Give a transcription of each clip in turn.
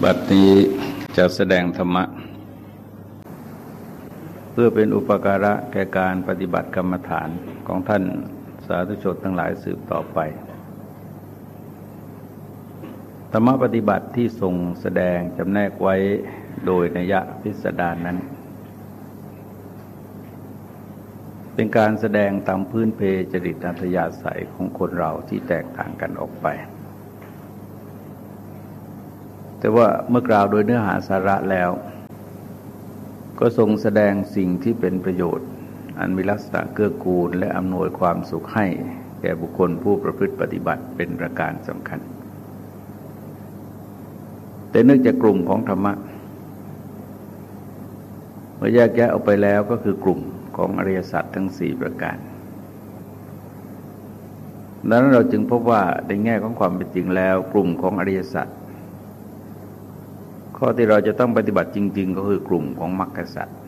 บัดนี้จะแสดงธรรมะ เพื่อเป็นอุปการะแก่การปฏิบัติกรรมฐานของท่านสาธุชนทั้งหลายสืบต่อไป ธรรมะปฏิบัติที่ทรงแสดงจำแนกไว้โดยนัยพิสดารนนั้น เป็นการแสดงตามพื้นเพจริตอัธยาศัยของคนเราที่แตกต่างกันออกไป แต่ว่าเมื่อกล่าวโดยเนื้อหาสาระแล้ว ก็ทรงแสดงสิ่งที่เป็นประโยชน์ อันมีลักษณะเกื้อกูล และอำนวยความสุขให้ แก่บุคคลผู้ประพฤติปฏิบัติเป็นประการสำคัญ แต่เนื่องจากกลุ่มของธรรมะเมื่อแยกแยะออกไปแล้วก็คือกลุ่มของอริยสัจทั้งสี่ประการดังนั้นเราจึงพบว่าในแง่ของความเป็นจริงแล้ว กลุ่มของอริยสัจ ข้อที่เราจะต้องปฏิบัติจริง ๆ ก็คือกลุ่มของมรรคสัตว์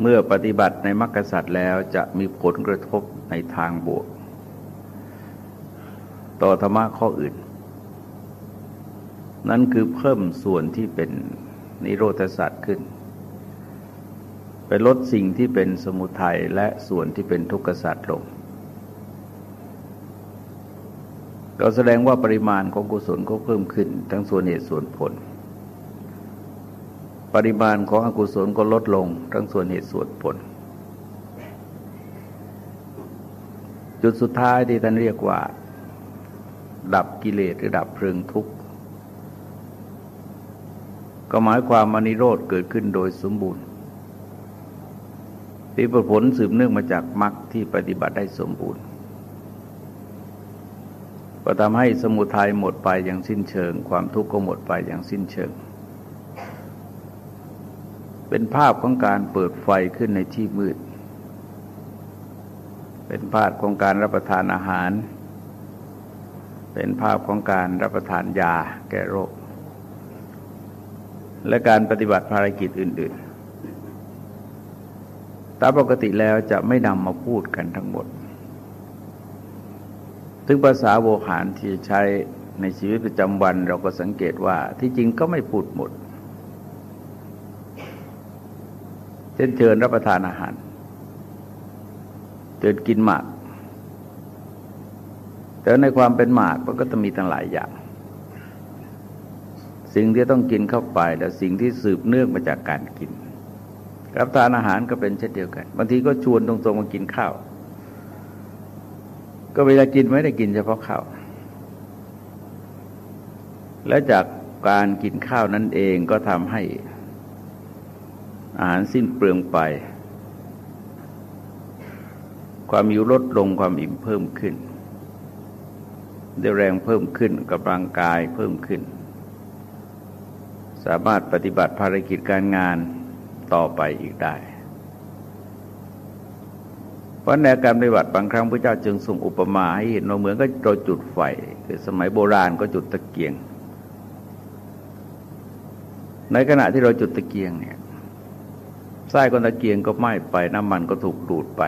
เมื่อปฏิบัติในมรรคสัตว์แล้วจะมีผลกระทบในทางบวก ต่อธรรมะข้ออื่น นั่นคือเพิ่มส่วนที่เป็นนิโรธศาสตว์ขึ้น ไปลดสิ่งที่เป็นสมุทัยและส่วนที่เป็นทุกขศาสตว์ลง ก็แสดงว่าปริมาณของกุศลก็เพิ่มขึ้น ทั้งส่วนเหตุส่วนผล ปริมาณของอกุศลก็ลดลง ทั้งส่วนเหตุส่วนผล จุดสุดท้ายที่ท่านเรียกว่า ดับกิเลสหรือดับเพลิงทุกข์ ก็หมายความมานิโรธเกิดขึ้นโดยสมบูรณ์ที่ผลสืบเนื่องมาจากมรรคที่ปฏิบัติได้สมบูรณ์ ก็ทำให้สมุทัยหมดไปอย่างสิ้นเชิง ความทุกข์ก็หมดไปอย่างสิ้นเชิง เป็นภาพของการเปิดไฟขึ้นในที่มืด เป็นภาพของการรับประทานอาหาร เป็นภาพของการรับประทานยาแก้โรค และการปฏิบัติภารกิจอื่น ๆ ตามปกติแล้วจะไม่นำมาพูดกันทั้งหมด ถึงภาษาโวหารที่ใช้ในชีวิตประจำวันเราก็สังเกตว่าที่จริงก็ไม่พูดหมด เช่นเชิญรับประทานอาหารเชิญกินหมาก แต่ในความเป็นหมากมันก็จะมีตั้งหลายอย่าง สิ่งที่ต้องกินเข้าไปและสิ่งที่สืบเนื่องมาจากการกิน รับทานอาหารก็เป็นเช่นเดียวกัน บางทีก็ชวนตรงๆมากินข้าว ก็เวลากินไม่ได้กินเฉพาะข้าว และจากการกินข้าวนั้นเองก็ทำให้อาหารสิ้นเปลืองไป ความหิวลดลงความอิ่มเพิ่มขึ้นได้แรงเพิ่มขึ้นกำลังกายเพิ่มขึ้น สามารถปฏิบัติภารกิจการงานต่อไปอีกได้ เพราะในการปฏิบัติบางครั้งพระเจ้าจึงส่งอุปมาให้เห็นเราเหมือนก็เราจุดไฟคือสมัยโบราณก็จุดตะเกียง ในขณะที่เราจุดตะเกียงเนี่ยไส้ก้นตะเกียงก็ไหม้ไปน้ำมันก็ถูกดูดไป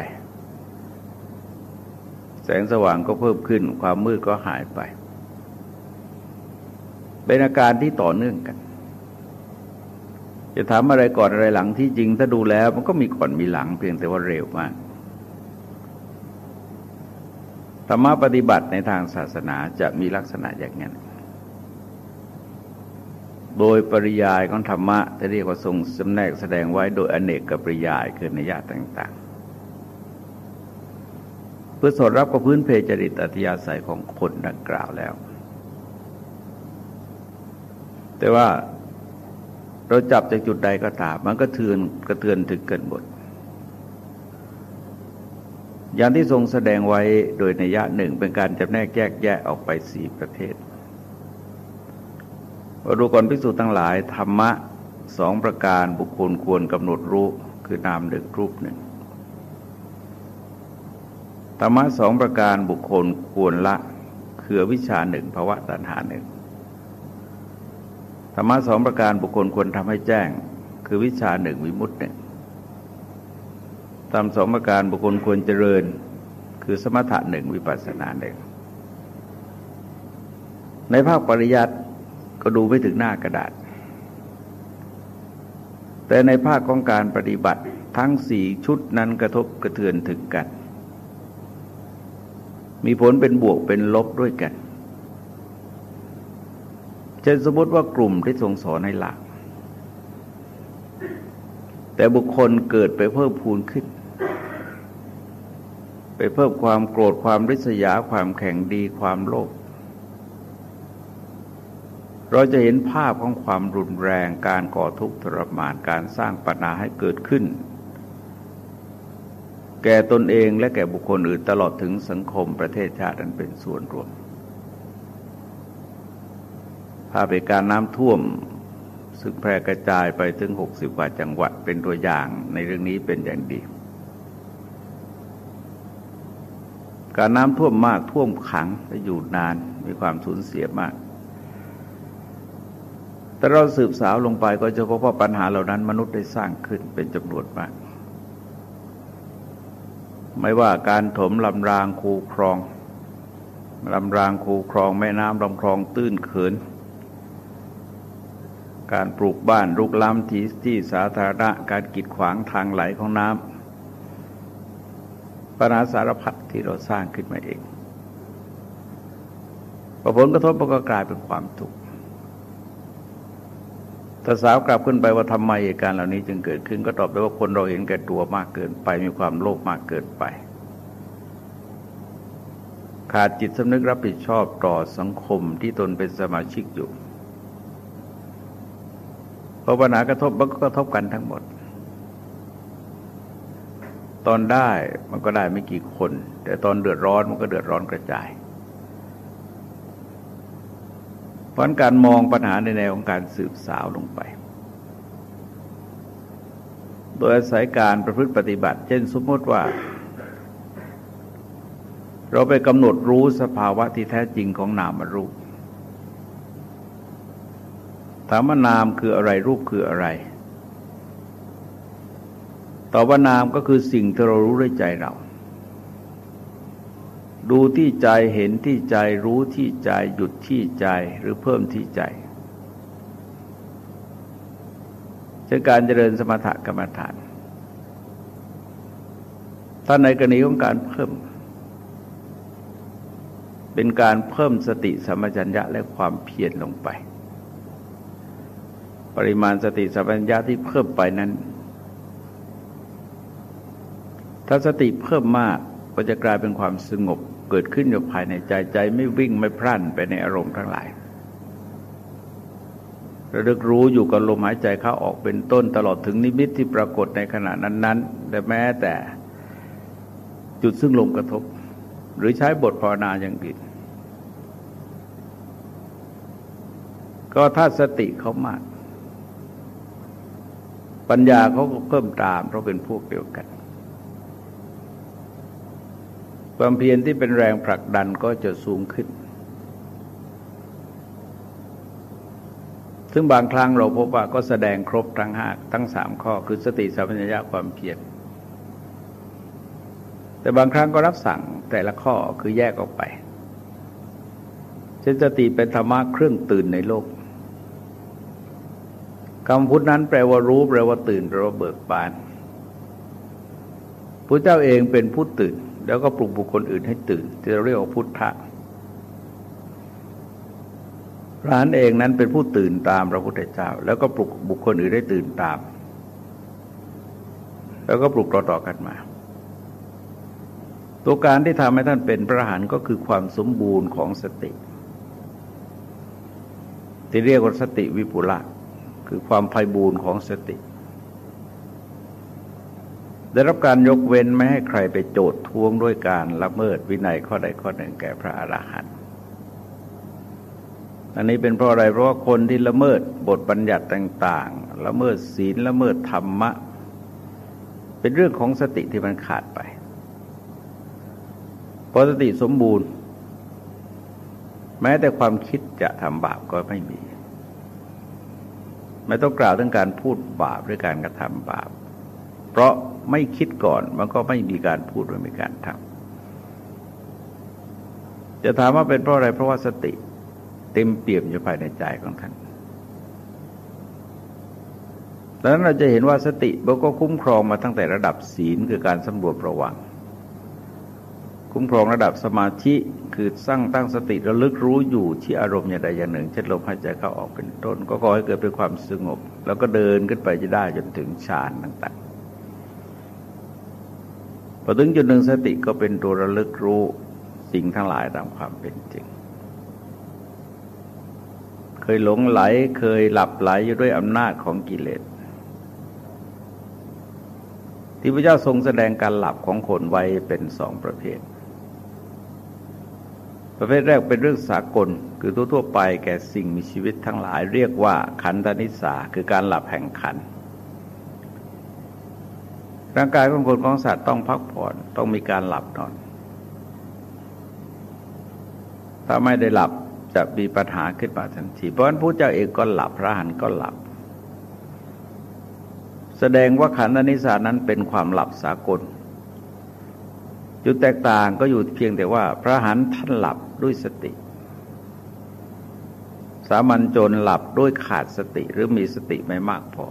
แสงสว่างก็เพิ่มขึ้น ความมืดก็หายไป เป็นอาการที่ต่อเนื่องกัน จะถามอะไรก่อนอะไรหลังที่จริงถ้าดูแล้ว มันก็มีก่อนมีหลังเพียงแต่ว่าเร็วมาก ธรรมะปฏิบัติในทางศาสนาจะมีลักษณะอย่างนั้น โดยปริยายของธรรมะจะเรียกว่าทรงสำแนกแสดงไว้โดยอเนกกับปริยายคือในญาติต่าง ๆ เพื่อสอดรับกับพื้นเพจริตอัธยาศัยของคนดังกล่าวแล้ว แต่ว่าเราจับจากจุดใดก็ตามมันก็เทือนกระเทือนถึงเกินบท อย่างที่ทรงแสดงไว้โดยในยะหนึ่งเป็นการจำแนกแยกแยะออกไปสี่ประเภทวดูก่อนพิสูจน์ทั้งหลาย ธรรมะสองประการบุคคลควรกำหนดรู้คือนามหนึ่งรูปหนึ่งธรรมะสองประการบุคคลควรละคือวิชาหนึ่งภาวะตัณหาหนึ่งธรรมะสองประการบุคคลควรทำให้แจ้ง คือวิชาหนึ่งวิมุตติหนึ่ง ตามสมการบุคคลควรเจริญ คือสมถะหนึ่งวิปัสสนาหนึ่งในภาคปริยัติก็ดูไม่ถึงหน้ากระดาษ แต่ในภาคของการปฏิบัติทั้งสี่ชุดนั้นกระทบกระเทือนถึงกัน มีผลเป็นบวกเป็นลบด้วยกันเช่นสมมติว่ากลุ่มที่ทรงสอนให้หลัก แต่บุคคลเกิดไปเพิ่มพูนขึ้น ไปเพิ่มความโกรธความริษยาความแข็งดีความโลภเราจะเห็นภาพของความรุนแรงการก่อทุกข์ทรมานการสร้างปัญหาให้เกิดขึ้น แก่ตนเองและแก่บุคคลอื่นตลอดถึงสังคมประเทศชาตินั้นเป็นส่วนรวม ภาพเหตุการณ์น้ำท่วมซึ่งแพร่กระจายไปถึง 60กว่าจังหวัดเป็นตัวอย่างในเรื่องนี้เป็นอย่างดี การน้ำท่วมมากท่วมขังและอยู่นานมีความสูญเสียมาก แต่เราสืบสาวลงไปก็จะพบว่าปัญหาเหล่านั้น มนุษย์ได้สร้างขึ้นเป็นจำนวนมาก ไม่ว่าการถมลำรางคูคลองลำรางคูคลองแม่น้ำลำคลองตื้นเขิน การปลูกบ้านลุกล้ำที่ที่สาธารณะการกีดขวางทางไหลของน้ำ ปัญหาสารพัดที่เราสร้างขึ้นมาเองผลกระทบมันก็กลายเป็นความทุกข์ถ้าสาวกลับขึ้นไปว่าทำไมเหตุการณ์เหล่านี้จึงเกิดขึ้น ก็ตอบไปว่าคนเราเห็นแก่ตัวมากเกินไป มีความโลภมากเกินไป ขาดจิตสำนึกรับผิดชอบต่อสังคมที่ตนเป็นสมาชิกอยู่พอปัญหากระทบมันก็กระทบกันทั้งหมด ตอนได้มันก็ได้ไม่กี่คน แต่ตอนเดือดร้อนมันก็เดือดร้อนกระจายเพราะการมองปัญหาในแนวของการสืบสาวลงไป โดยอาศัยการประพฤติปฏิบัติ เช่นสมมติว่า เราไปกำหนดรู้สภาวะที่แท้จริงของนามรูปถามว่านามคืออะไรรูปคืออะไร ตอว่านามก็คือสิ่งที่เรารู้ด้วยใจเรา ดูที่ใจเห็นที่ใจรู้ที่ใจหยุดที่ใจหรือเพิ่มที่ใจเช่นการเจริญสมถกรรมฐาน ถ้าในกรณีของการเพิ่ม เป็นการเพิ่มสติสัมปชัญญะและความเพียรลงไป ปริมาณสติสัมปชัญญะที่เพิ่มไปนั้น ถ้าสติเพิ่มมากก็จะกลายเป็นความสงบเกิดขึ้นอยู่ภายในใจใจไม่วิ่งไม่พรั่นไปในอารมณ์ทั้งหลายระลึกรู้อยู่กับลมหายใจเข้าออกเป็นต้นตลอดถึงนิมิตที่ปรากฏในขณะนั้นๆแต่แม้แต่จุดซึ่งลมกระทบ หรือใช้บทภาวนาอย่างอื่นก็ถ้าสติเขามาก ปัญญาเขาก็เพิ่มตามเพราะเป็นพวกเดียวกัน ความเพียรที่เป็นแรงผลักดันก็จะสูงขึ้น ซึ่งบางครั้งเราพบว่าก็แสดงครบทั้งห้าทั้งสามข้อคือสติสัมปชัญญะความเพียร แต่บางครั้งก็รับสั่งแต่ละข้อคือแยกออกไปเช่นสติเป็นธรรมะเครื่องตื่นในโลกคำพุทธนั้นแปลว่ารู้แปลว่าตื่นแปลว่าเบิกบานพระเจ้าเองเป็นผู้ตื่น แล้วก็ปลุกบุคคลอื่นให้ตื่นที่เราเรียกว่าพุทธะร้านเองนั้นเป็นผู้ตื่นตามพระพุทธเจ้า แล้วก็ปลุกบุคคลอื่นได้ตื่นตาม แล้วก็ปลุกต่อๆกันมา ตัวการที่ทำให้ท่านเป็นพระหันก็คือความสมบูรณ์ของสติ ที่เรียกว่าสติวิปุละคือความไพ่บูรณ์ของสติ ได้รับการยกเว้นไม่ให้ใครไปโจดทวงด้วยการละเมิดวินัยข้อใดข้อหนึ่งแก่พระอรหันต์อันนี้เป็นเพราะอะไรเพราะว่าคนที่ละเมิดบทบัญญัติต่าง ๆ ละเมิดศีลละเมิดธรรมะ เป็นเรื่องของสติที่มันขาดไปพอสติสมบูรณ์ แม้แต่ความคิดจะทำบาปก็ไม่มี ไม่ต้องกล่าวถึงการพูดบาปหรือการกระทำบาป เพราะไม่คิดก่อนมันก็ไม่มีการพูดไม่มีการทำจะถามว่าเป็นเพราะอะไรเพราะว่าสติ เต็มเปี่ยมอยู่ภายในใจของท่านดังนั้นเราจะเห็นว่าสติมันก็คุ้มครองมาตั้งแต่ระดับศีลคือการสำรวจระวัง คุ้มครองระดับสมาธิคือสร้างตั้งสติระลึกรู้อยู่ที่อารมณ์อย่างใดอย่างหนึ่ง เช่นลมหายใจเข้าออกเป็นต้น ก็ขอให้เกิดเป็นความสงบ แล้วก็เดินขึ้นไปจะได้จนถึงฌานต่างๆ พอถึงจุดหนึ่งสติก็เป็นตัวระลึกรู้สิ่งทั้งหลายตามความเป็นจริง เคยหลงไหลเคยหลับไหลอยู่ด้วยอำนาจของกิเลสที่พระเจ้าทรงแสดงการหลับของคนไว้เป็นสองประเภท ประเภทแรกเป็นเรื่องสากลคือทั่วๆไปแก่สิ่งมีชีวิตทั้งหลาย เรียกว่าขันธนิสาคือการหลับแห่งขัน ร่างกายของคนของสัตว์ต้องพักผ่อนต้องมีการหลับนอน ถ้าไม่ได้หลับจะมีปัญหาขึ้นมาทันทีเพราะฉะนั้นพระเจ้าเองก็หลับพระหันก็หลับ แสดงว่าขันธนิสานั้นเป็นความหลับสากลจุดแตกต่างก็อยู่เพียงแต่ว่า พระหันท่านหลับด้วยสติ สามัญจนหลับด้วยขาดสติหรือมีสติไม่มากพอ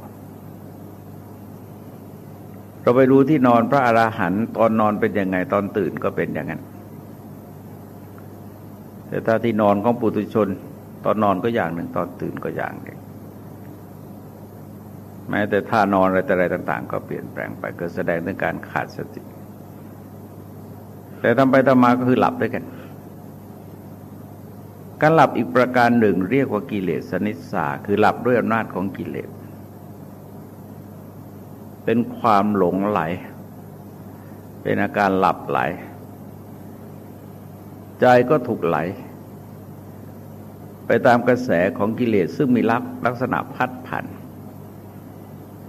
เราไปดูที่นอนพระอราหันต์ตอนนอนเป็นยังไงตอนตื่นก็เป็นอย่างนั้น แต่ถ้าที่นอนของปุถุชน ตอนนอนก็อย่างหนึ่ง ตอนตื่นก็อย่างหนึ่งแม้แต่ท่านอนอะไรแต่อะไรต่าง ๆ ก็เปลี่ยนแปลงไปเกิดแสดงถึงการขาดสติ แต่ทำไปทำมาก็คือหลับด้วยกัน การหลับอีกประการหนึ่ง เรียกว่ากิเลสนิสาคือหลับด้วยอำนาจของกิเลส เป็นความหลงไหล เป็นอาการหลับไหล ใจก็ถูกไหล ไปตามกระแสของกิเลสซึ่งมีลักษณะพัดผ่าน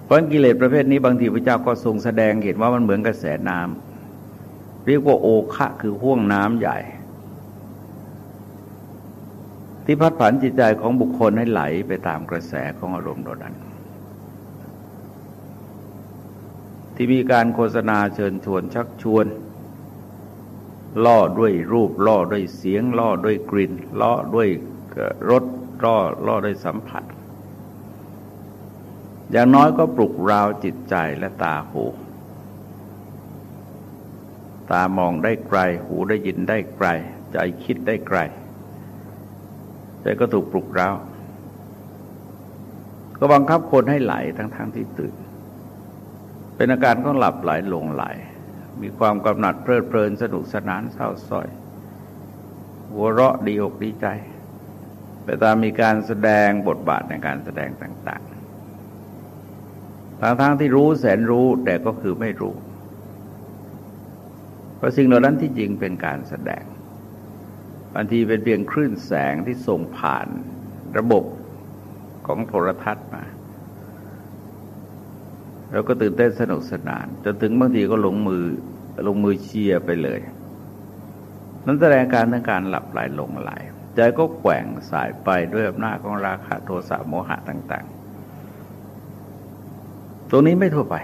เพราะกิเลสประเภทนี้บางทีพระเจ้าก็ทรงแสดงเห็นว่ามันเหมือนกระแสน้ำเรียกว่าโอคะคือห่วงน้ำใหญ่ ที่พัดผันจิตใจของบุคคลให้ไหลไปตามกระแสของอารมณ์โดนั้น ที่มีการโฆษณาเชิญชวนชักชวน ล่อด้วยรูปล่อด้วยเสียง ล่อด้วยกลิ่น ล่อด้วยรสล่อล่อด้วยสัมผัส อย่างน้อยก็ปลุกราวจิตใจและตาหู ตามองได้ไกล หูได้ยินได้ไกล ใจคิดได้ไกลแต่ก็ถูกปลุกราวก็บังคับคนให้ไหลทั้งๆทที่ตื่น เป็นอาการก็หลับไหลลงไหล มีความกำหนัดเพลิดเพลินสนุกสนานเศร้าส้อย หัวเราะดีอกดีใจ ไปตามมีการแสดงบทบาทในการแสดงต่างๆทางทางที่รู้แสนรู้แต่ก็คือไม่รู้ เพราะสิ่งเหล่านั้นที่จริงเป็นการแสดงบางทีเป็นเพียงคลื่นแสงที่ส่งผ่านระบบของโทรทัศน์มา เราก็ตื่นเต้นสนุกสนานจนถึงบางทีก็ลงมือลงมือเชียร์ไปเลยนั้นแสดงการทั้งการหลับไหลลงไหลใจก็แกว่งสายไปด้วยอำนาจของราคะโทสะโมหะต่าง ๆ ตรงนี้ไม่ทั่วไป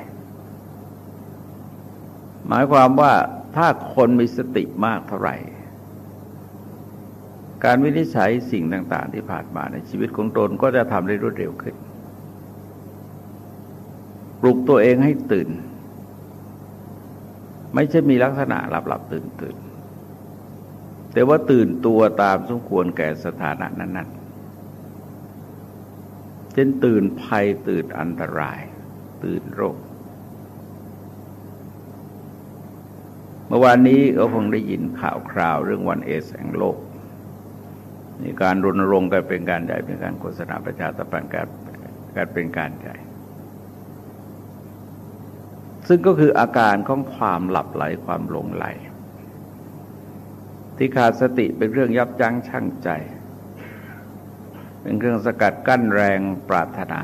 หมายความว่าถ้าคนมีสติมากเท่าไหร่ การวินิจฉัยสิ่งต่าง ๆ ที่ผ่านมาในชีวิตของตนก็จะทำได้รวดเร็วขึ้น ปลุกตัวเองให้ตื่น ไม่ใช่มีลักษณะหลับหลับตื่นตื่นแต่ว่าตื่นตัวตามสมควรแก่สถานะนั้นๆเช่นตื่นภัยตื่นอันตราย ตื่นโรค เมื่อวานนี้ก็คงได้ยินข่าวคราวเรื่องวันเอสแห่งโลก มีการรณรงค์กันเป็นการใหญ่เป็นการโฆษณาประชาสัมพันธ์การการเป็นการใหญ่ ซึ่งก็คืออาการของความหลับไหลความหลงไหล ที่ขาดสติเป็นเรื่องยับยั้งชั่งใจ เป็นเครื่องสกัดกั้นแรงปรารถนา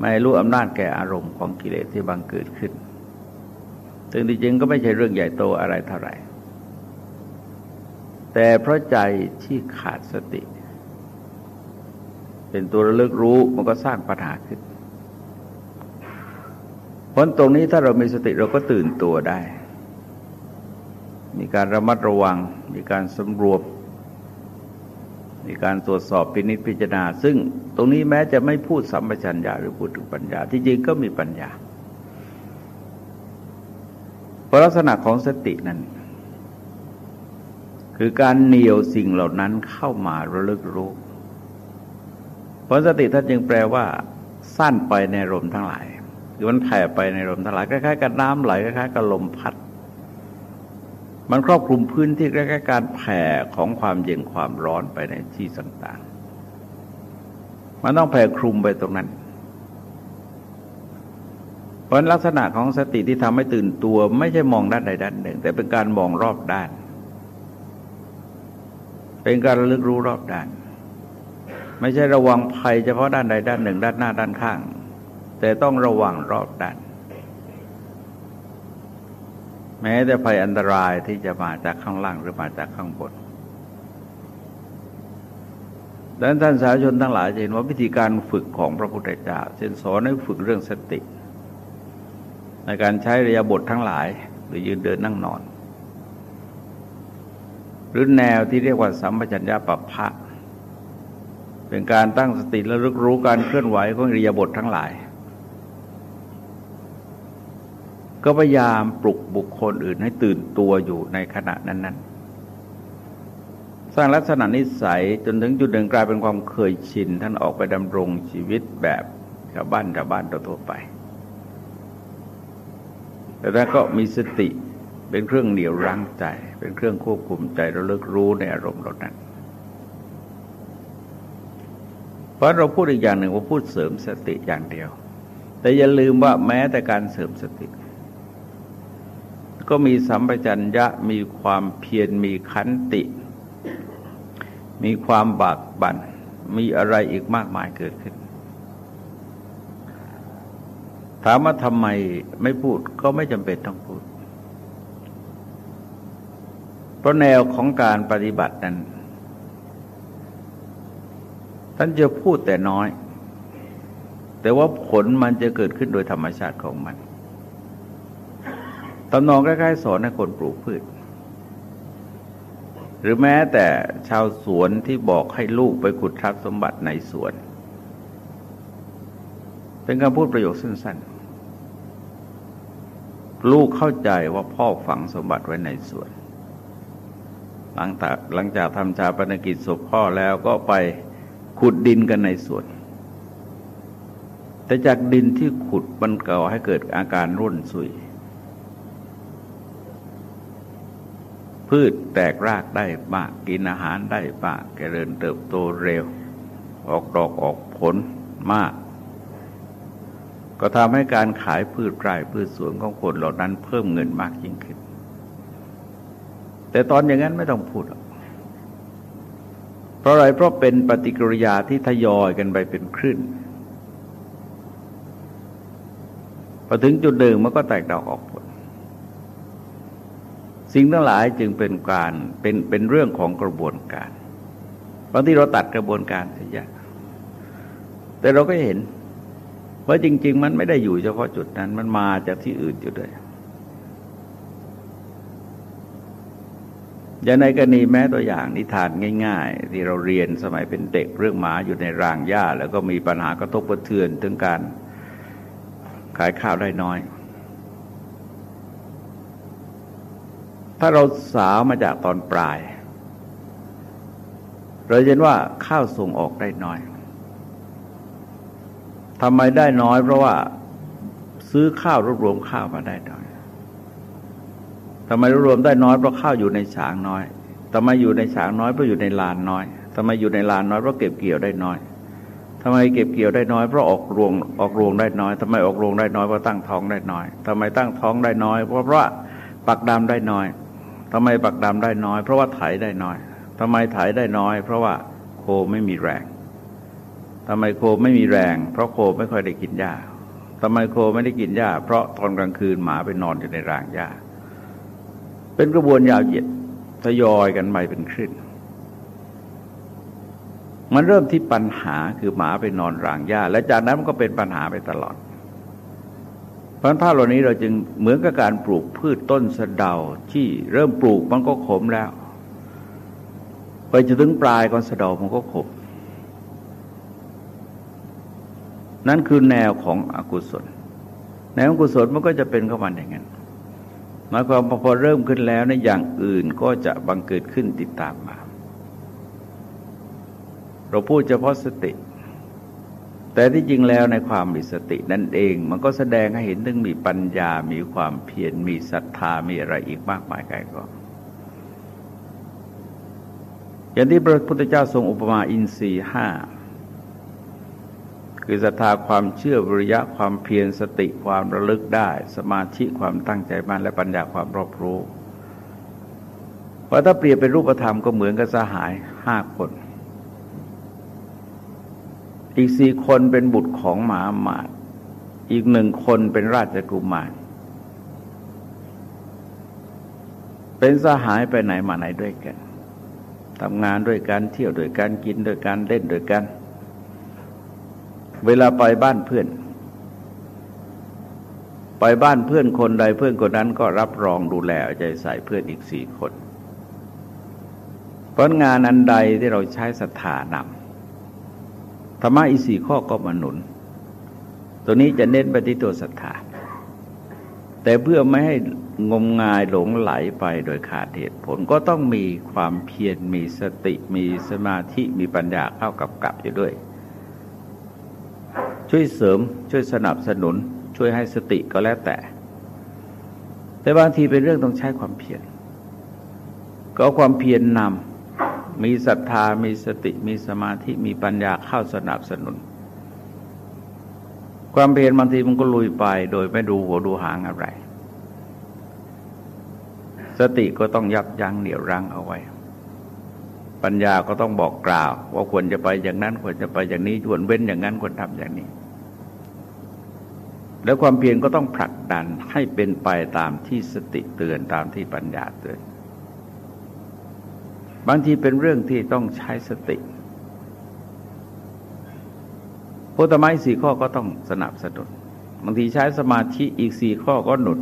ไม่รู้อำนาจแก่อารมณ์ของกิเลสที่บังเกิดขึ้นซึ่งจริงก็ไม่ใช่เรื่องใหญ่โตอะไรเท่าไหร่ แต่เพราะใจที่ขาดสติ เป็นตัวระลึกรู้มันก็สร้างปัญหาขึ้น พราะตรงนี้ถ้าเรามีสติเราก็ตื่นตัวได้ มีการระมัดระวัง มีการสำรวมมีการตรวจสอบพินิจพิจารณา ซึ่งตรงนี้แม้จะไม่พูดสัมปชัญญะหรือพูดถึงปัญญา ที่จริงก็มีปัญญาเพราะลักษณะของสตินั้น คือการเหนียวสิ่งเหล่านั้นเข้ามาระลึกรู้เพราะสติท่านจึงแปลว่า สั้นไปในลมทั้งหลาย คือมันแผ่ไปในลมทั้งหลายคล้ายๆกับน้ำไหลคล้ายๆกับลมพัด มันครอบคลุมพื้นที่ใกล้ๆการแผ่ของความเย็นความร้อนไปในที่ต่างๆ มันต้องแผ่คลุมไปตรงนั้น เพราะลักษณะของสติที่ทำให้ตื่นตัวไม่ใช่มองด้านใดด้านหนึ่ง แต่เป็นการมองรอบด้าน เป็นการระลึกรู้รอบด้าน ไม่ใช่ระวังภัยเฉพาะด้านใดด้านหนึ่ง ด้านหน้าด้านข้าง แต่ต้องระวังรอบด้านแม้แต่ภัยอันตรายที่จะมาจากข้างล่างหรือมาจากข้างบนดังนั้นท่านสาธารณชนทั้งหลายจะเห็นว่าวิธีการฝึกของพระพุทธเจ้าเช่นสอนให้ฝึกเรื่องสติ ในการใช้ระยะบททั้งหลาย หรือยืนเดินนั่งนอน หรือแนวที่เรียกว่าสัมปชัญญะปัปะเป็นการตั้งสติและรึกรู้การเคลื่อนไหวของระยะบททั้งหลาย ก็พยายามปลุกบุคคลอื่นให้ตื่นตัวอยู่ในขณะนั้น ๆ สร้างลักษณะนิสัยจนถึงจุดหนึ่งกลายเป็นความเคยชิน ท่านออกไปดำรงชีวิตแบบชาวบ้านชาวบ้านทั่วไป แต่ถ้าก็มีสติเป็นเครื่องเหนี่ยวรั้งใจ เป็นเครื่องควบคุมใจเระลึกรู้ในอารมณ์เหล่านั้นเพราะเราพูดอีกอย่างหนึ่งว่าพูดเสริมสติอย่างเดียว แต่อย่าลืมว่าแม้แต่การเสริมสติ ก็มีสัมปชัญญะมีความเพียรมีขันติ มีความบากบัน่นมีอะไรอีกมากมายเกิดขึ้น ถามว่าทำไมไม่พูดก็ไม่จำเป็นต้องพูด เพราะแนวของการปฏิบัตินั้นท่านจะพูดแต่น้อย แต่ว่าผลมันจะเกิดขึ้นโดยธรรมชาติของมัน ตำนองใกล้ๆสอนให้คนปลูกพืช หรือแม้แต่ชาวสวนที่บอกให้ลูกไปขุดทรัพย์สมบัติในสวน เป็นการพูดประโยคสั้นๆ ลูกเข้าใจว่าพ่อฝังสมบัติไว้ในสวน หลังจากหลังจากทำชาปนกิจศพพ่อแล้วก็ไปขุดดินกันในสวนแต่จากดินที่ขุดมันก่อให้เกิดอาการร่นสุย พืชแตกรากได้มากกินอาหารได้มากเจริญเติบโตเร็ว ออกดอกออกผลมาก ก็ทำให้การขายพืชไร่พืชสวนของคนเหล่านั้นเพิ่มเงินมากยิ่งขึ้น แต่ตอนอย่างนั้นไม่ต้องพูดเพราะอะไรเพราะเป็นปฏิกิริยาที่ทยอยกันไปเป็นคลื่นพอถึงจุดหนึ่งมันก็แตกดอกออก สิ่งทั้งหลายจึงเป็นการเป็นเป็นเรื่องของกระบวนการบางที่เราตัดกระบวนการเสียแต่เราก็เห็นว่าจริง ๆ มันไม่ได้อยู่เฉพาะจุดนั้น มันมาจากที่อื่นอยู่ด้วยอย่างในกรณีแม้ตัวอย่างนิทานง่าย ๆ ที่เราเรียนสมัยเป็นเด็กเรื่องหมาอยู่ในรางหญ้า แล้วก็มีปัญหากระทบกระเทือนถึงการขายข้าวได้น้อย ถ้าเราสาวมาจากตอนปลาย เราเห็นว่าข้าวส่งออกได้น้อยทำไมได้น้อยเพราะว่าซื้อข้าวรวบรวมข้าวมาได้น้อยทำไมรวบรวมได้น้อยเพราะข้าวอยู่ในฉางน้อยทำไมอยู่ในฉางน้อยเพราะอยู่ในลานน้อยทำไมอยู่ในลานน้อยเพราะเก็บเกี่ยวได้น้อยทำไมเก็บเกี่ยวได้น้อยเพราะออกรวงออกรวงได้น้อยทำไมออกรวงได้น้อยเพราะตั้งท้องได้น้อยทำไมตั้งท้องได้น้อย เพราะเพราะปักดำได้น้อย ทำไมปักดำได้น้อย เพราะว่าไถได้น้อยทำไมไถได้น้อย เพราะว่าโคไม่มีแรงทำไมโคไม่มีแรง เพราะโคไม่ค่อยได้กินหญ้าทำไมโคไม่ได้กินหญ้า เพราะตอนกลางคืนหมาไปนอนอยู่ในรางหญ้า เป็นกระบวนยาวเหยียดทยอยกันไปเป็นคลื่นมันเริ่มที่ปัญหาคือหมาไปนอนรางหญ้า และจากนั้นมันก็เป็นปัญหาไปตลอด ราะภาพเหล่านี้เราจึงเหมือนกับการปลูกพืชต้นสะเดาที่เริ่มปลูกมันก็ขมแล้ว ไปจนถึงปลายก่อนสะเดอกมันก็ขบนั่นคือแนวของอกุศล แนวของกุศลมันก็จะเป็นเข้ามาอย่างนั้นหมายความพอเริ่มขึ้นแล้วในอย่างอื่นก็จะบังเกิดขึ้นติดตามมา เราพูดเฉพาะสติ แต่ที่จริงแล้วในความมีสตินั่นเอง มันก็แสดงให้เห็นถึงมีปัญญา มีความเพียร มีศรัทธา มีอะไรอีกมากมายไกลกองอย่างที่พระพุทธเจ้าทรงอุปมาอินทรีห้าคือศรัทธาความเชื่อวิริยะความเพียรสติความระลึกได้ สมาธิความตั้งใจมั่นและปัญญาความรอบรู้เพราะถ้าเปรียบเป็นรูปธรรมก็เหมือนกับสหายห้าคน อีกสี่คนเป็นบุตรของหมาหมาดอีกหนึ่งคนเป็นราชกุมาร เป็นสหายไปไหนมาไหนด้วยกันทำงานด้วยกันเที่ยวด้วยกันกินด้วยกันเล่นด้วยกัน เวลาไปบ้านเพื่อน ไปบ้านเพื่อนคนใดเพื่อนคนนั้นก็รับรองดูแลใจใส่เพื่อนอีกสี่คนเพราะงานอันใดที่เราใช้ศรัทธานำ ธรรมะอีสี่ข้อก็มาหนุน ตัวนี้จะเน้นไปที่ตัวศรัทธา แต่เพื่อไม่ให้งมงายหลงไหลไปโดยขาดเหตุผลก็ต้องมีความเพียรมีสติมีสมาธิมีปัญญาเข้ากับกับอยู่ด้วย ช่วยเสริมช่วยสนับสนุน ช่วยให้สติก็แล้วแต่ แต่บางทีเป็นเรื่องต้องใช้ความเพียรก็ความเพียรนนำ มีศรัทธามีสติมีสมาธิมีปัญญาเข้าสนับสนุน ความเพียรบางทีมันก็ลุยไป โดยไม่ดูหัวดูหางอะไร สติก็ต้องยับยั้งเหนี่ยวรั้งเอาไว้ ปัญญาก็ต้องบอกกล่าว ว่าควรจะไปอย่างนั้นควรจะไปอย่างนี้ควรเว้นอย่างนั้นควรทำอย่างนี้ แล้วความเพียรก็ต้องผลักดันให้เป็นไปตามที่สติเตือนตามที่ปัญญาเตือน บางทีเป็นเรื่องที่ต้องใช้สติพุทธไม้สี่ข้อก็ต้องสนับสนุนบางทีใช้สมาธิอีกสี่ข้อก็หนุน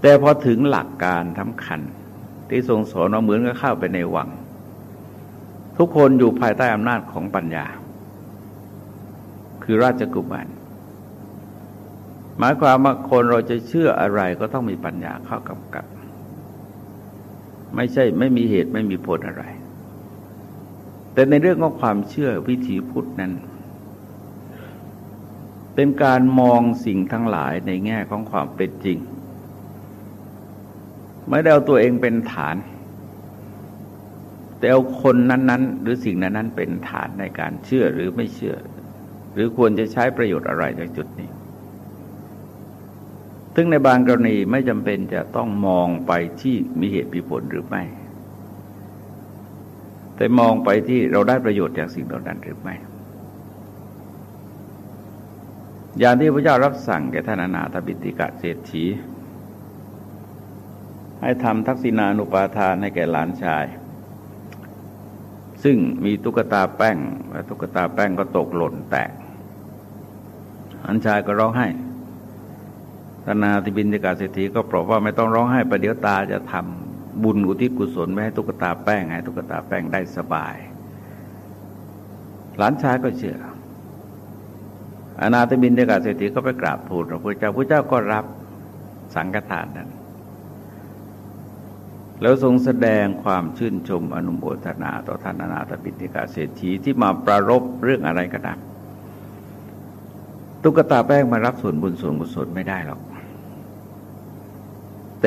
แต่พอถึงหลักการสำคัญ ที่ทรงสอนเราเหมือนกับเข้าไปในวัง ทุกคนอยู่ภายใต้อำนาจของปัญญา คือราชกุมารหมายความว่าคนเราจะเชื่ออะไรก็ต้องมีปัญญาเข้ากำกับ ไม่ใช่ไม่มีเหตุไม่มีผลอะไร แต่ในเรื่องของความเชื่อวิถีพุทธนั้น เป็นการมองสิ่งทั้งหลายในแง่ของความเป็นจริง ไม่ได้เอาตัวเองเป็นฐาน แต่เอาคนนั้น ๆ หรือสิ่งนั้น ๆ เป็นฐานในการเชื่อหรือไม่เชื่อ หรือควรจะใช้ประโยชน์อะไรจากจุดนี้ ซึ่งในบางกรณีไม่จำเป็นจะต้องมองไปที่มีเหตุมีผลหรือไม่ แต่มองไปที่เราได้ประโยชน์จากสิ่งเหล่านั้นหรือไม่ อย่างที่พระเจ้ารับสั่งแก่ท่านอนาถบิติกะเศรษฐีให้ทำทักษิณานุปาทานให้แก่หลานชาย ซึ่งมีตุ๊กตาแป้งและตุ๊กตาแป้งก็ตกหล่นแตกหลานชายก็ร้องไห้ ธนาธิบินจิกาเศรษฐีก็บอกว่าไม่ต้องร้องไห้ประเดี๋ยวตาจะทำบุญอุทิศกุศลไม่ให้ตุ๊กตาแป้งให้ตุ๊กตาแป้งได้สบาย หลานชายก็เชื่ออนาถบินเดกาเศรษฐีก็ไปกราบทูลพระพุทธเจ้าพระเจ้าก็รับสังฆทานนั้น แล้วทรงแสดงความชื่นชมอนุโมทนาต่อท่านอนาถปิฎกาเศรษฐีที่มาประรบเรื่องอะไรก็ตามตุ๊กตาแป้งมารับส่วนบุญส่วนกุศลไม่ได้หรอก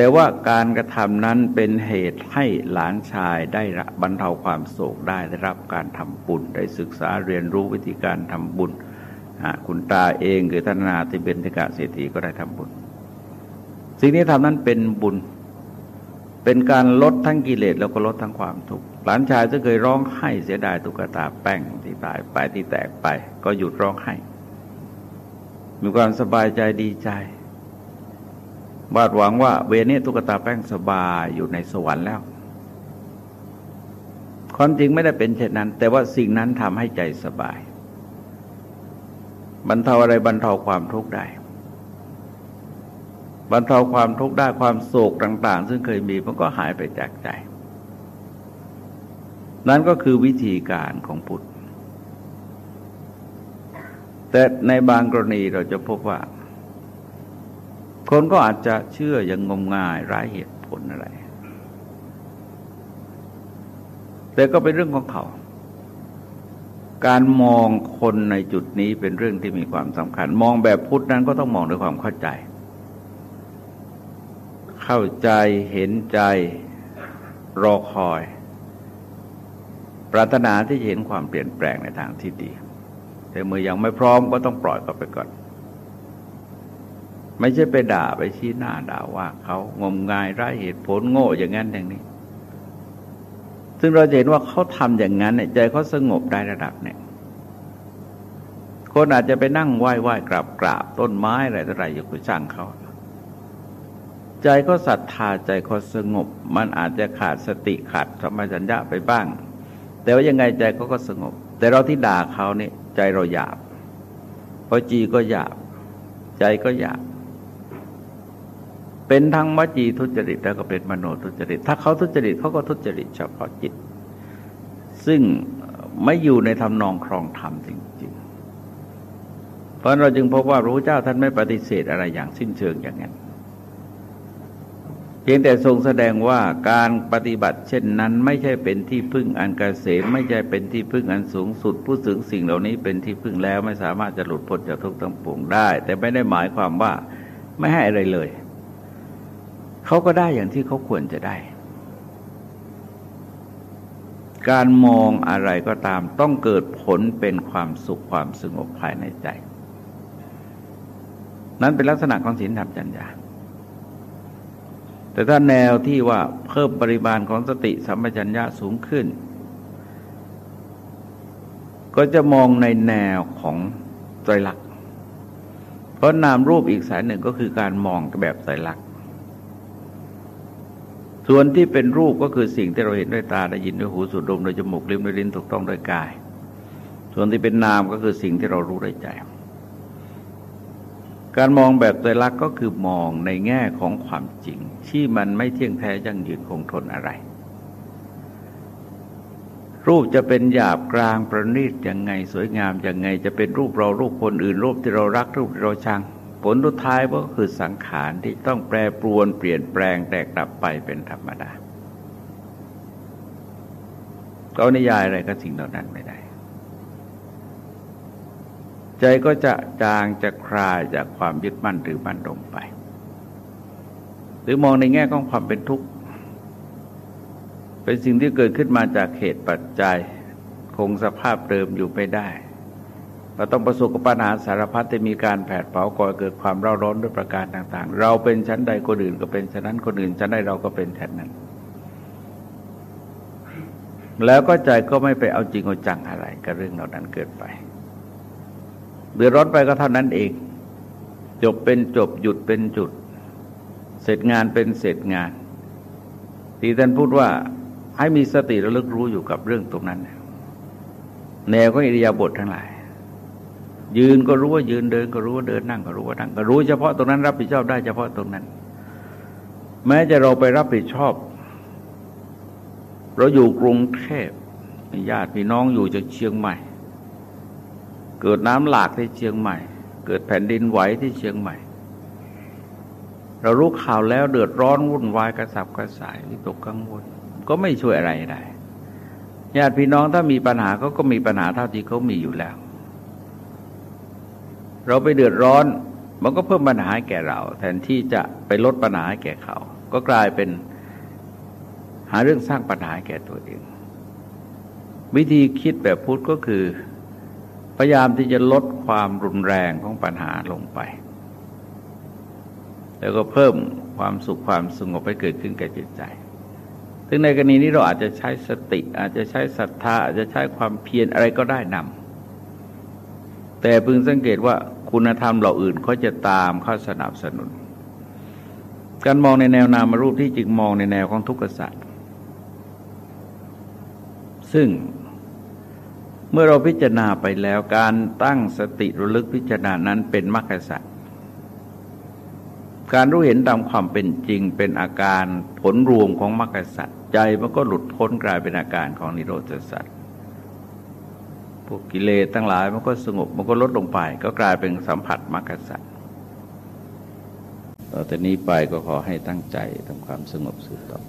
แต่ว่าการกระทำนั้นเป็นเหตุให้หลานชายได้บรรเทาความโศกได้ได้รับการทำบุญได้ศึกษาเรียนรู้วิธีการทำบุญคุณตาเองคือท่านนาที่เป็นทิกาเศรษฐีก็ได้ทำบุญ สิ่งนี้ทำนั้นเป็นบุญ เป็นการลดทั้งกิเลสแล้วก็ลดทั้งความทุกข์หลานชายจะเคยร้องไห้เสียดายตุ๊กตาแป้งที่ตายไปที่แตกไป ก็หยุดร้องไห้มีความสบายใจดีใจ บาดหวังว่าเวนี้ตุ๊กตาแป้งสบายอยู่ในสวรรค์แล้วความจริงไม่ได้เป็นเช่นนั้น แต่ว่าสิ่งนั้นทำให้ใจสบาย บรรเทาอะไรบรรเทาความทุกข์ได้ บรรเทาความทุกข์ได้ความโศกต่าง ๆ ซึ่งเคยมีมันก็หายไปจากใจ นั่นก็คือวิธีการของพุทธแต่ในบางกรณีเราจะพบว่า คนก็อาจจะเชื่ออย่างงมงายร้ายเหตุผลอะไร แต่ก็เป็นเรื่องของเขา การมองคนในจุดนี้เป็นเรื่องที่มีความสำคัญ มองแบบพุทธนั้นก็ต้องมองด้วยความเข้าใจ เข้าใจเห็นใจรอคอย ปรารถนาที่จะเห็นความเปลี่ยนแปลงในทางที่ดี แต่เมื่อยังไม่พร้อมก็ต้องปล่อยก็ไปก่อน ไม่ใช่ไปด่าไปชี้หน้าด่าว่าเขางมงายไร้เหตุผลโง่อย่างนั้นอย่างนี้ ซึ่งเราเห็นว่าเขาทำอย่างนั้นใจเขาสงบได้ระดับเนี่ยคนอาจจะไปนั่งไหว้ไหว้กราบกราบต้นไม้อะไรต่ออะไรอยู่กับช่างเขา ใจเขาศรัทธาใจเขาสงบ มันอาจจะขาดสติขาดธรรมจัญญะไปบ้าง แต่ว่ายังไงใจเขาก็สงบ แต่เราที่ด่าเขาเนี่ยใจเราหยาบพอจีก็หยาบ ใจก็หยาบ เป็นทั้งวจีทุจริตแล้วก็เป็นมโนทุจริต ถ้าเขาทุจริตเขาก็ทุจริตเฉพาะจิต ซึ่งไม่อยู่ในทำนองครองธรรมจริงๆ เพราะเราจึงพบว่าพระพุทธเจ้าท่านไม่ปฏิเสธอะไรอย่างสิ้นเชิงอย่างนั้นพียงแต่ทรงแสดงว่าการปฏิบัติ เช่นนั้น ไม่ใช่เป็นที่พึ่งอันกเกษมไม่ใช่เป็นที่พึ่งอันสูงสุดผู้สึงสิ่งเหล่านี้เป็นที่พึ่งแล้วไม่สามารถจะหลุดพ้นจากทุกข์ทั้งปวงได้ แต่ไม่ได้หมายความว่าไม่ให้อะไรเลย เขาก็ได้อย่างที่เขาควรจะได้ การมองอะไรก็ตามต้องเกิดผลเป็นความสุขความสงบภายในใจ นั้นเป็นลักษณะของศีลธรรมจัญญาแต่ถ้าแนวที่ว่าเพิ่มปริมาณของสติสัมปชัญญะสูงขึ้น ก็จะมองในแนวของไตรลักษณ์เพราะนามรูปอีกสายหนึ่งก็คือการมองแบบไตรลักษณ ส่วนที่เป็นรูปก็คือสิ่งที่เราเห็นด้วยตาได้ยินด้วยหูสูดดมด้วยจมูกลิ้มด้วยลิ้นถูกต้องด้วยกาย ส่วนที่เป็นนามก็คือสิ่งที่เรารู้ด้วยใจ การมองแบบไตรลักษณ์ก็คือมองในแง่ของความจริง ที่มันไม่เที่ยงแท้ยั่งยืนคงทนอะไร รูปจะเป็นหยาบกลางประณีตยังไงสวยงามยังไง จะเป็นรูปเรารูปคนอื่นรูปที่เรารักรูปที่เราชัง ผลทุดท้ายก็คือสังขารที่ต้องแปรปรวนเปลี่ยนแปลงแตกดับไปเป็นธรรมดาก็นิยายอะไรก็สิ่งเหล่านั้นไม่ได้ ใจก็จะจางจะคลายจากความยึดมั่นหรือมั่นลงไป หรือมองในแง่ของความเป็นทุกข์ เป็นสิ่งที่เกิดขึ้นมาจากเหตุปัจจัย คงสภาพเดิมอยู่ไม่ได้ เราต้องประสบกับปัญหาสารพัดที่มีการแผดเผาก่อเกิดความเร่าร้อนด้วยประการต่าง ๆ เราเป็นชั้นใดคนอื่นก็เป็นชั้นนั้นคนอื่นชั้นใดเราก็เป็นชั้นนั้น แล้วก็ใจก็ไม่ไปเอาจริงเอาจังอะไรกับเรื่องเหล่านั้นเกิดไปเดือดร้อนไปก็เท่านั้นเอง จบเป็นจบหยุดเป็นจุด เสร็จงานเป็นเสร็จงาน ที่ท่านพูดว่าให้มีสติระลึกรู้อยู่กับเรื่องตรงนั้น แนวก็อิริยาบถททั้งหลาย ยืนก็รู้ว่ายืนเดินก็รู้ว่าเดินนั่งก็รู้ว่านั่งก็รู้เฉพาะตรงนั้นรับผิดชอบได้เฉพาะตรงนั้น แม้จะเราไปรับผิดชอบ เราอยู่กรุงเทพญาติพี่น้องอยู่จากเชียงใหม่ เกิดน้ำหลากที่เชียงใหม่ เกิดแผ่นดินไหวที่เชียงใหม่ เรารู้ข่าวแล้วเดือดร้อนวุ่นวายกระสับกระส่ายวิตกกังวลก็ไม่ช่วยอะไรได้ญาติพี่น้องถ้ามีปัญหาเขาก็มีปัญหาเท่าที่เขามีอยู่แล้ว เราไปเดือดร้อน มันก็เพิ่มปัญหาให้แก่เรา แทนที่จะไปลดปัญหาให้แก่เขา ก็กลายเป็นหาเรื่องสร้างปัญหาแก่ตัวเอง วิธีคิดแบบพุทธก็คือ พยายามที่จะลดความรุนแรงของปัญหาลงไป แล้วก็เพิ่มความสุขความสงบให้เกิดขึ้นแก่จิตใจซึ่งในกรณีนี้เราอาจจะใช้สติ อาจจะใช้ศรัทธาอาจจะใช้ความเพียรอะไรก็ได้นำแต่พึงสังเกตว่า คุณธรรมเหล่าอื่นเขาจะตามเข้าสนับสนุน การมองในแนวนามรูปที่จึงมองในแนวของทุกขศาสตร์ซึ่งเมื่อเราพิจารณาไปแล้วการตั้งสติระลึกพิจารณานั้นเป็นมรรคสัตว์การรู้เห็นตามความเป็นจริงเป็นอาการผลรวมของมรรคสัตว์ใจมันก็หลุดพ้นกลายเป็นอาการของนิโรธสัตว พวกกิเลสทั้งหลายมันก็สงบมันก็ลดลงไป ก็กลายเป็นสัมผัสมรรคสัตว์ต่อแต่นี้ไปก็ขอให้ตั้งใจทำความสงบสืบต่อ